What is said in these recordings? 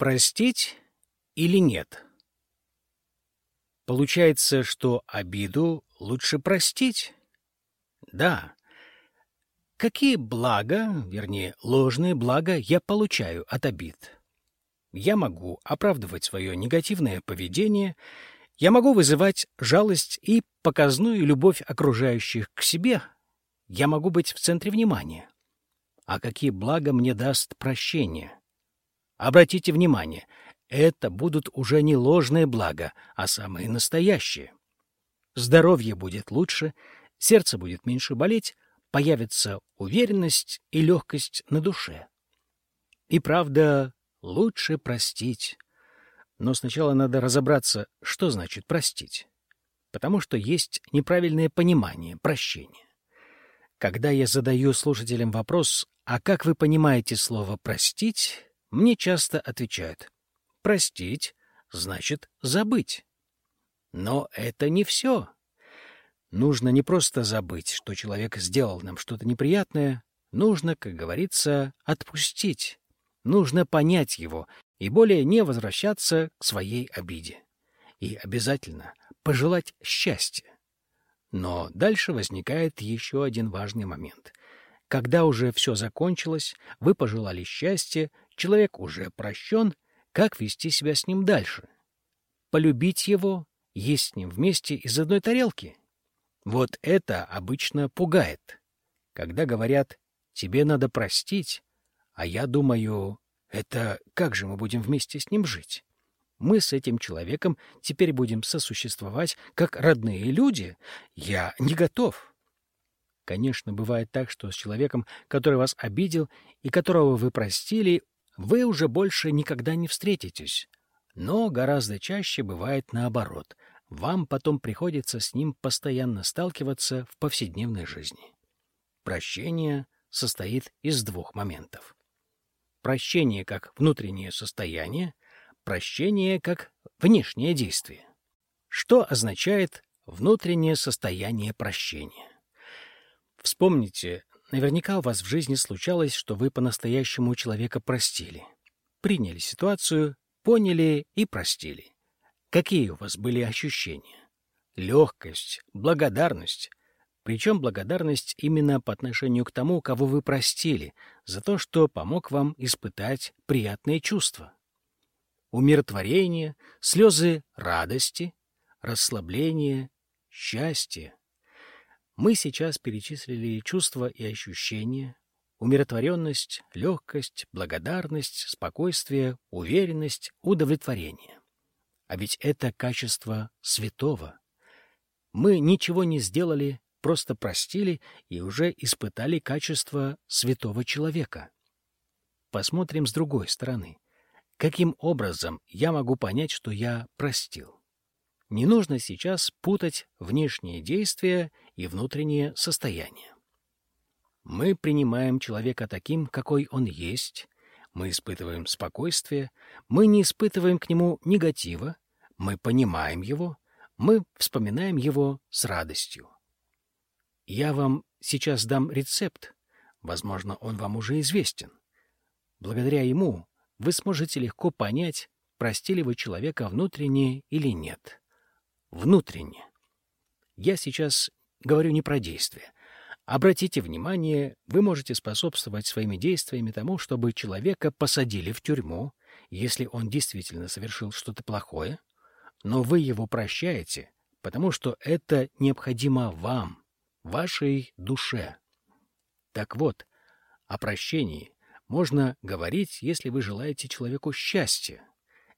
Простить или нет? Получается, что обиду лучше простить? Да. Какие блага, вернее, ложные блага я получаю от обид? Я могу оправдывать свое негативное поведение, я могу вызывать жалость и показную любовь окружающих к себе, я могу быть в центре внимания. А какие блага мне даст прощение? Обратите внимание, это будут уже не ложные блага, а самые настоящие. Здоровье будет лучше, сердце будет меньше болеть, появится уверенность и легкость на душе. И правда, лучше простить. Но сначала надо разобраться, что значит простить. Потому что есть неправильное понимание прощения. Когда я задаю слушателям вопрос «А как вы понимаете слово «простить», мне часто отвечают «Простить значит забыть». Но это не все. Нужно не просто забыть, что человек сделал нам что-то неприятное, нужно, как говорится, отпустить. Нужно понять его и более не возвращаться к своей обиде. И обязательно пожелать счастья. Но дальше возникает еще один важный момент. Когда уже все закончилось, вы пожелали счастья, человек уже прощен, как вести себя с ним дальше? Полюбить его, есть с ним вместе из одной тарелки? Вот это обычно пугает. Когда говорят «тебе надо простить», а я думаю, это как же мы будем вместе с ним жить? мы с этим человеком теперь будем сосуществовать как родные люди, я не готов. Конечно, бывает так, что с человеком, который вас обидел и которого вы простили, вы уже больше никогда не встретитесь. Но гораздо чаще бывает наоборот. Вам потом приходится с ним постоянно сталкиваться в повседневной жизни. Прощение состоит из двух моментов. Прощение как внутреннее состояние, прощение как внешнее действие. Что означает внутреннее состояние прощения? Вспомните, наверняка у вас в жизни случалось, что вы по-настоящему человека простили. Приняли ситуацию, поняли и простили. Какие у вас были ощущения? Легкость, благодарность. Причем благодарность именно по отношению к тому, кого вы простили, за то, что помог вам испытать приятные чувства умиротворение, слезы радости, расслабление, счастье. Мы сейчас перечислили чувства и ощущения, умиротворенность, легкость, благодарность, спокойствие, уверенность, удовлетворение. А ведь это качество святого. Мы ничего не сделали, просто простили и уже испытали качество святого человека. Посмотрим с другой стороны. Каким образом я могу понять, что я простил? Не нужно сейчас путать внешние действия и внутреннее состояние. Мы принимаем человека таким, какой он есть, мы испытываем спокойствие, мы не испытываем к нему негатива, мы понимаем его, мы вспоминаем его с радостью. Я вам сейчас дам рецепт, возможно, он вам уже известен. Благодаря ему вы сможете легко понять, простили вы человека внутренне или нет. Внутренне. Я сейчас говорю не про действия. Обратите внимание, вы можете способствовать своими действиями тому, чтобы человека посадили в тюрьму, если он действительно совершил что-то плохое, но вы его прощаете, потому что это необходимо вам, вашей душе. Так вот, о прощении можно говорить, если вы желаете человеку счастья.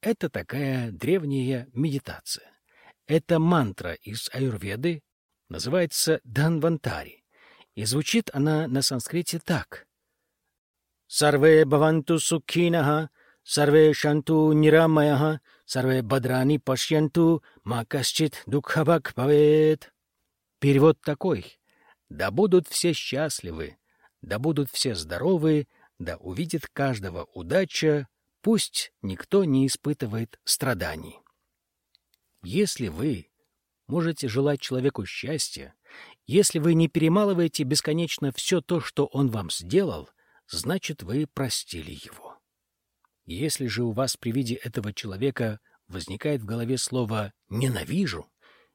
Это такая древняя медитация. Это мантра из аюрведы, называется Данвантари, и звучит она на санскрите так. «Сарве баванту сукхинаха, сарве шанту нирамаяха, сарве бадрани пашьянту, макашчит дукхабак павет». Перевод такой. «Да будут все счастливы, да будут все здоровы, да увидит каждого удача, пусть никто не испытывает страданий. Если вы можете желать человеку счастья, если вы не перемалываете бесконечно все то, что он вам сделал, значит, вы простили его. Если же у вас при виде этого человека возникает в голове слово «ненавижу»,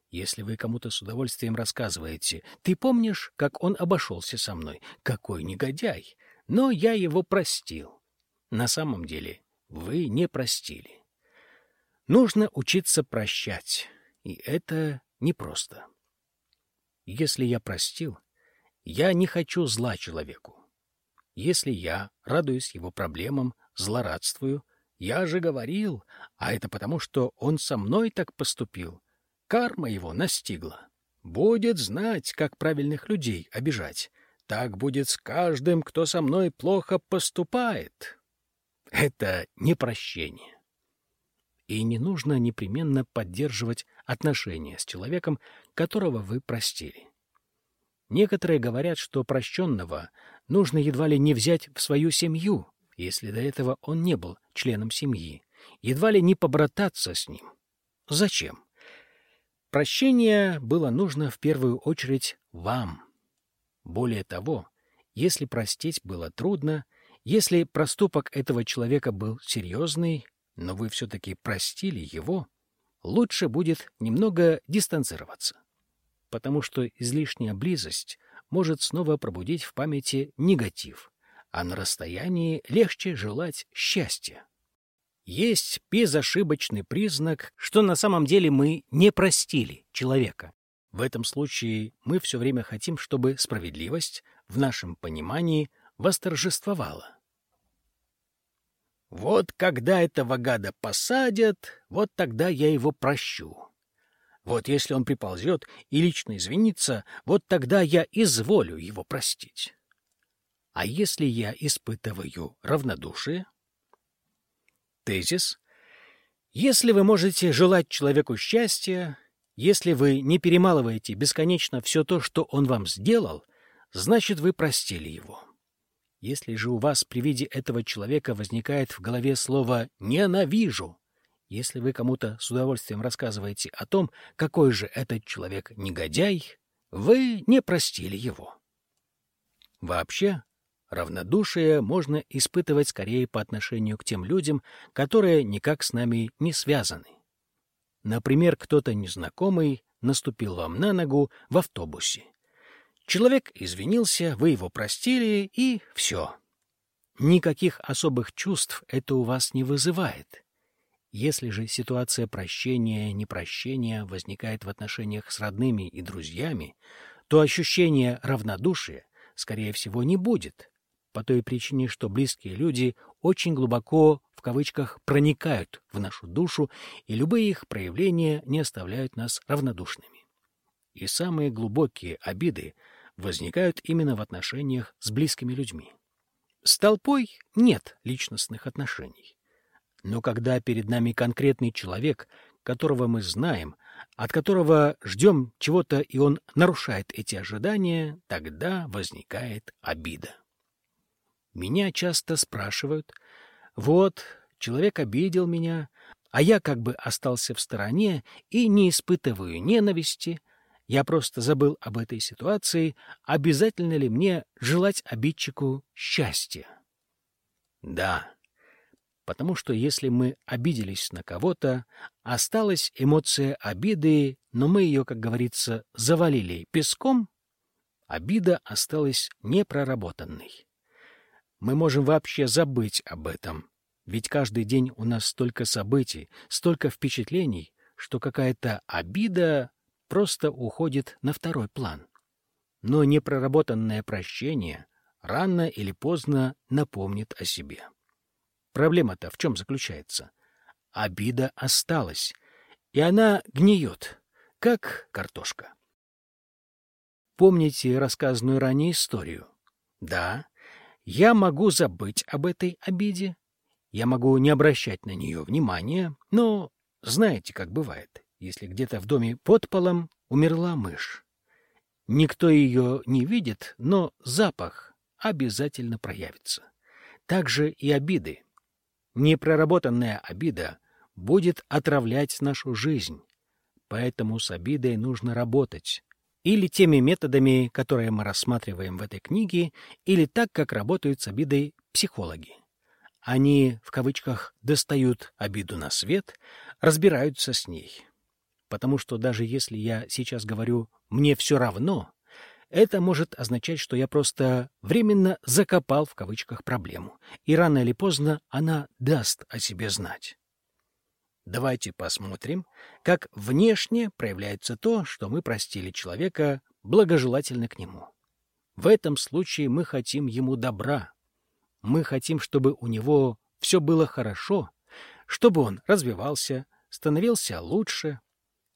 если вы кому-то с удовольствием рассказываете, «Ты помнишь, как он обошелся со мной? Какой негодяй! Но я его простил». На самом деле вы не простили. Нужно учиться прощать, и это непросто. Если я простил, я не хочу зла человеку. Если я, радуюсь его проблемам, злорадствую, я же говорил, а это потому, что он со мной так поступил. Карма его настигла. Будет знать, как правильных людей обижать. Так будет с каждым, кто со мной плохо поступает. Это не прощение. И не нужно непременно поддерживать отношения с человеком, которого вы простили. Некоторые говорят, что прощенного нужно едва ли не взять в свою семью, если до этого он не был членом семьи, едва ли не побрататься с ним. Зачем? Прощение было нужно в первую очередь вам. Более того, если простить было трудно, если проступок этого человека был серьезный, но вы все-таки простили его, лучше будет немного дистанцироваться, потому что излишняя близость может снова пробудить в памяти негатив, а на расстоянии легче желать счастья. Есть безошибочный признак, что на самом деле мы не простили человека. В этом случае мы все время хотим, чтобы справедливость в нашем понимании восторжествовала. Вот когда этого гада посадят, вот тогда я его прощу. Вот если он приползет и лично извинится, вот тогда я изволю его простить. А если я испытываю равнодушие? Тезис. Если вы можете желать человеку счастья, если вы не перемалываете бесконечно все то, что он вам сделал, значит, вы простили его. Если же у вас при виде этого человека возникает в голове слово «ненавижу», если вы кому-то с удовольствием рассказываете о том, какой же этот человек негодяй, вы не простили его. Вообще, равнодушие можно испытывать скорее по отношению к тем людям, которые никак с нами не связаны. Например, кто-то незнакомый наступил вам на ногу в автобусе. Человек извинился, вы его простили, и все. Никаких особых чувств это у вас не вызывает. Если же ситуация прощения, непрощения возникает в отношениях с родными и друзьями, то ощущение равнодушия, скорее всего, не будет, по той причине, что близкие люди очень глубоко, в кавычках, проникают в нашу душу, и любые их проявления не оставляют нас равнодушными. И самые глубокие обиды возникают именно в отношениях с близкими людьми. С толпой нет личностных отношений. Но когда перед нами конкретный человек, которого мы знаем, от которого ждем чего-то, и он нарушает эти ожидания, тогда возникает обида. Меня часто спрашивают, вот, человек обидел меня, а я как бы остался в стороне и не испытываю ненависти, я просто забыл об этой ситуации, обязательно ли мне желать обидчику счастья? Да, потому что если мы обиделись на кого-то, осталась эмоция обиды, но мы ее, как говорится, завалили песком, обида осталась непроработанной. Мы можем вообще забыть об этом, ведь каждый день у нас столько событий, столько впечатлений, что какая-то обида просто уходит на второй план. Но непроработанное прощение рано или поздно напомнит о себе. Проблема-то в чем заключается? Обида осталась, и она гниет, как картошка. Помните рассказанную ранее историю? Да, я могу забыть об этой обиде, я могу не обращать на нее внимания, но знаете, как бывает если где-то в доме под полом умерла мышь. Никто ее не видит, но запах обязательно проявится. Также и обиды. Непроработанная обида будет отравлять нашу жизнь, поэтому с обидой нужно работать. Или теми методами, которые мы рассматриваем в этой книге, или так, как работают с обидой психологи. Они, в кавычках, достают обиду на свет, разбираются с ней. Потому что даже если я сейчас говорю «мне все равно», это может означать, что я просто временно закопал в кавычках проблему, и рано или поздно она даст о себе знать. Давайте посмотрим, как внешне проявляется то, что мы простили человека благожелательно к нему. В этом случае мы хотим ему добра. Мы хотим, чтобы у него все было хорошо, чтобы он развивался, становился лучше,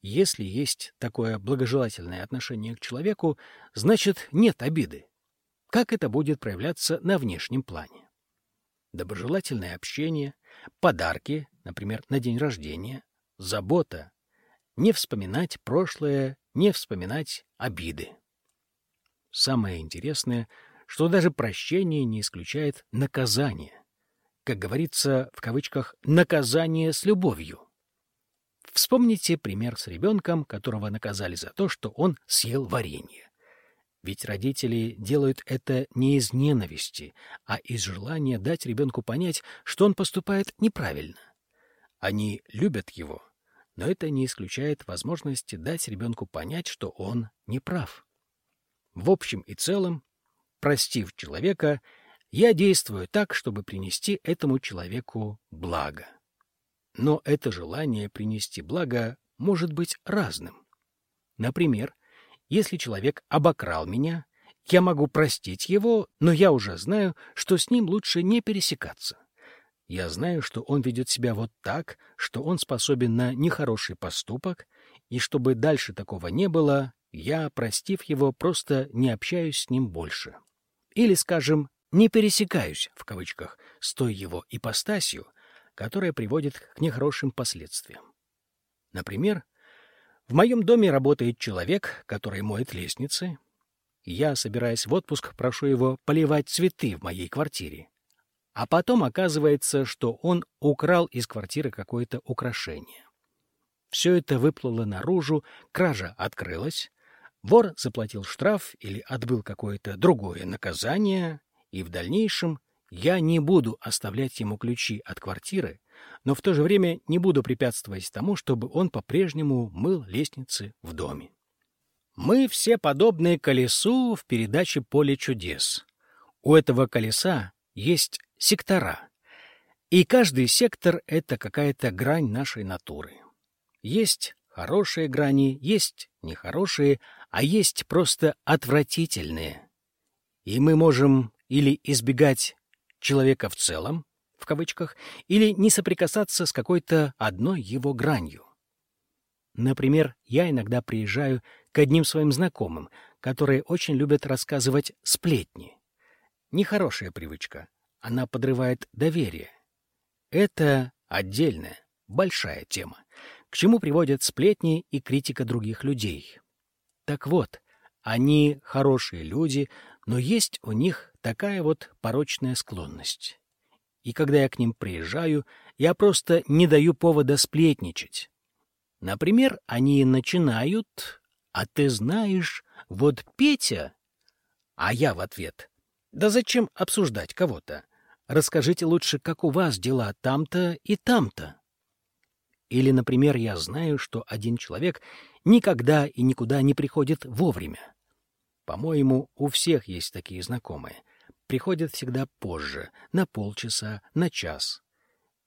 если есть такое благожелательное отношение к человеку, значит, нет обиды. Как это будет проявляться на внешнем плане? Доброжелательное общение, подарки, например, на день рождения, забота, не вспоминать прошлое, не вспоминать обиды. Самое интересное, что даже прощение не исключает наказание. Как говорится, в кавычках, «наказание с любовью». Вспомните пример с ребенком, которого наказали за то, что он съел варенье. Ведь родители делают это не из ненависти, а из желания дать ребенку понять, что он поступает неправильно. Они любят его, но это не исключает возможности дать ребенку понять, что он не прав. В общем и целом, простив человека, я действую так, чтобы принести этому человеку благо. Но это желание принести благо может быть разным. Например, если человек обокрал меня, я могу простить его, но я уже знаю, что с ним лучше не пересекаться. Я знаю, что он ведет себя вот так, что он способен на нехороший поступок, и чтобы дальше такого не было, я, простив его, просто не общаюсь с ним больше. Или, скажем, не пересекаюсь, в кавычках, с той его ипостасью, которая приводит к нехорошим последствиям. Например, в моем доме работает человек, который моет лестницы. Я, собираясь в отпуск, прошу его поливать цветы в моей квартире. А потом оказывается, что он украл из квартиры какое-то украшение. Все это выплыло наружу, кража открылась, вор заплатил штраф или отбыл какое-то другое наказание, и в дальнейшем я не буду оставлять ему ключи от квартиры, но в то же время не буду препятствовать тому, чтобы он по-прежнему мыл лестницы в доме. Мы все подобны колесу в передаче «Поле чудес». У этого колеса есть сектора, и каждый сектор — это какая-то грань нашей натуры. Есть хорошие грани, есть нехорошие, а есть просто отвратительные. И мы можем или избегать человека в целом, в кавычках, или не соприкасаться с какой-то одной его гранью. Например, я иногда приезжаю к одним своим знакомым, которые очень любят рассказывать сплетни. Нехорошая привычка. Она подрывает доверие. Это отдельная, большая тема, к чему приводят сплетни и критика других людей. Так вот, они хорошие люди, но есть у них такая вот порочная склонность. И когда я к ним приезжаю, я просто не даю повода сплетничать. Например, они начинают «А ты знаешь, вот Петя...» А я в ответ «Да зачем обсуждать кого-то? Расскажите лучше, как у вас дела там-то и там-то». Или, например, я знаю, что один человек никогда и никуда не приходит вовремя. По-моему, у всех есть такие знакомые — приходят всегда позже, на полчаса, на час.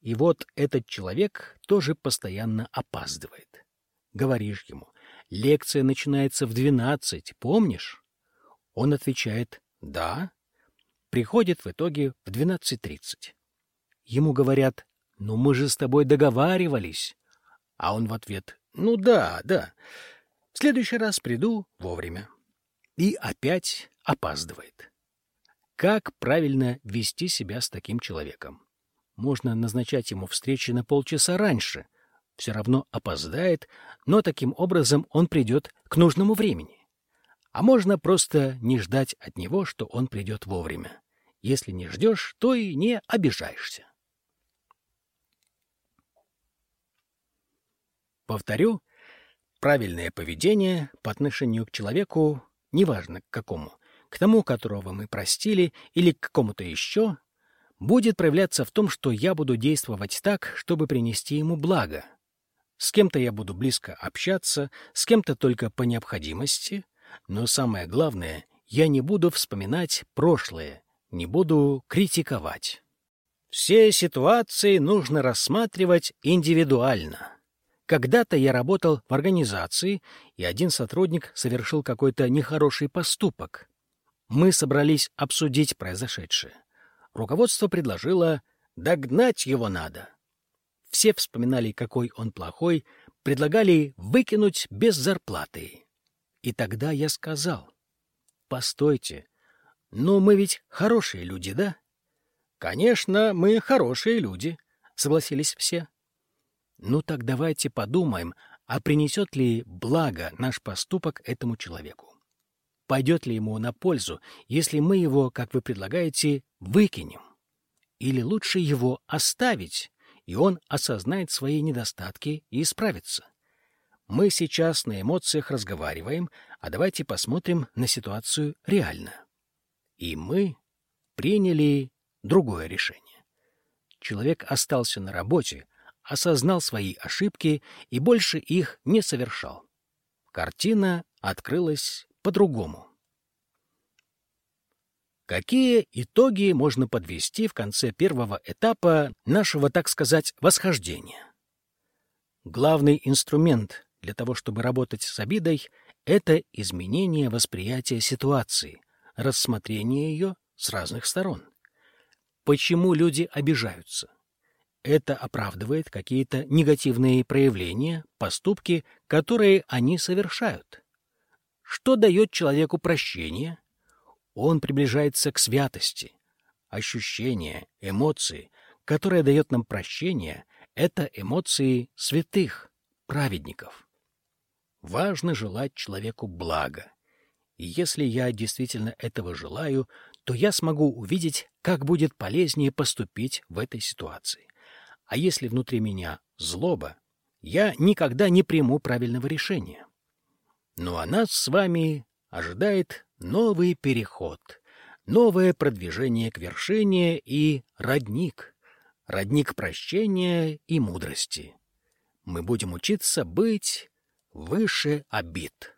И вот этот человек тоже постоянно опаздывает. Говоришь ему, лекция начинается в двенадцать, помнишь? Он отвечает «да». Приходит в итоге в двенадцать тридцать. Ему говорят «ну мы же с тобой договаривались». А он в ответ «ну да, да, в следующий раз приду вовремя». И опять опаздывает. Как правильно вести себя с таким человеком? Можно назначать ему встречи на полчаса раньше. Все равно опоздает, но таким образом он придет к нужному времени. А можно просто не ждать от него, что он придет вовремя. Если не ждешь, то и не обижаешься. Повторю, правильное поведение по отношению к человеку, неважно к какому, к тому, которого мы простили, или к какому-то еще, будет проявляться в том, что я буду действовать так, чтобы принести ему благо. С кем-то я буду близко общаться, с кем-то только по необходимости, но самое главное, я не буду вспоминать прошлое, не буду критиковать. Все ситуации нужно рассматривать индивидуально. Когда-то я работал в организации, и один сотрудник совершил какой-то нехороший поступок. Мы собрались обсудить произошедшее. Руководство предложило «догнать его надо». Все вспоминали, какой он плохой, предлагали выкинуть без зарплаты. И тогда я сказал «Постойте, но мы ведь хорошие люди, да?» «Конечно, мы хорошие люди», — согласились все. «Ну так давайте подумаем, а принесет ли благо наш поступок этому человеку? Пойдет ли ему на пользу, если мы его, как вы предлагаете, выкинем? Или лучше его оставить, и он осознает свои недостатки и исправится? Мы сейчас на эмоциях разговариваем, а давайте посмотрим на ситуацию реально. И мы приняли другое решение. Человек остался на работе, осознал свои ошибки и больше их не совершал. Картина открылась по-другому. Какие итоги можно подвести в конце первого этапа нашего, так сказать, восхождения? Главный инструмент для того, чтобы работать с обидой, это изменение восприятия ситуации, рассмотрение ее с разных сторон. Почему люди обижаются? Это оправдывает какие-то негативные проявления, поступки, которые они совершают. Что дает человеку прощение? Он приближается к святости. Ощущения, эмоции, которые дает нам прощение, это эмоции святых, праведников. Важно желать человеку блага. И если я действительно этого желаю, то я смогу увидеть, как будет полезнее поступить в этой ситуации. А если внутри меня злоба, я никогда не приму правильного решения. Ну а нас с вами ожидает новый переход, новое продвижение к вершине и родник, родник прощения и мудрости. Мы будем учиться быть выше обид.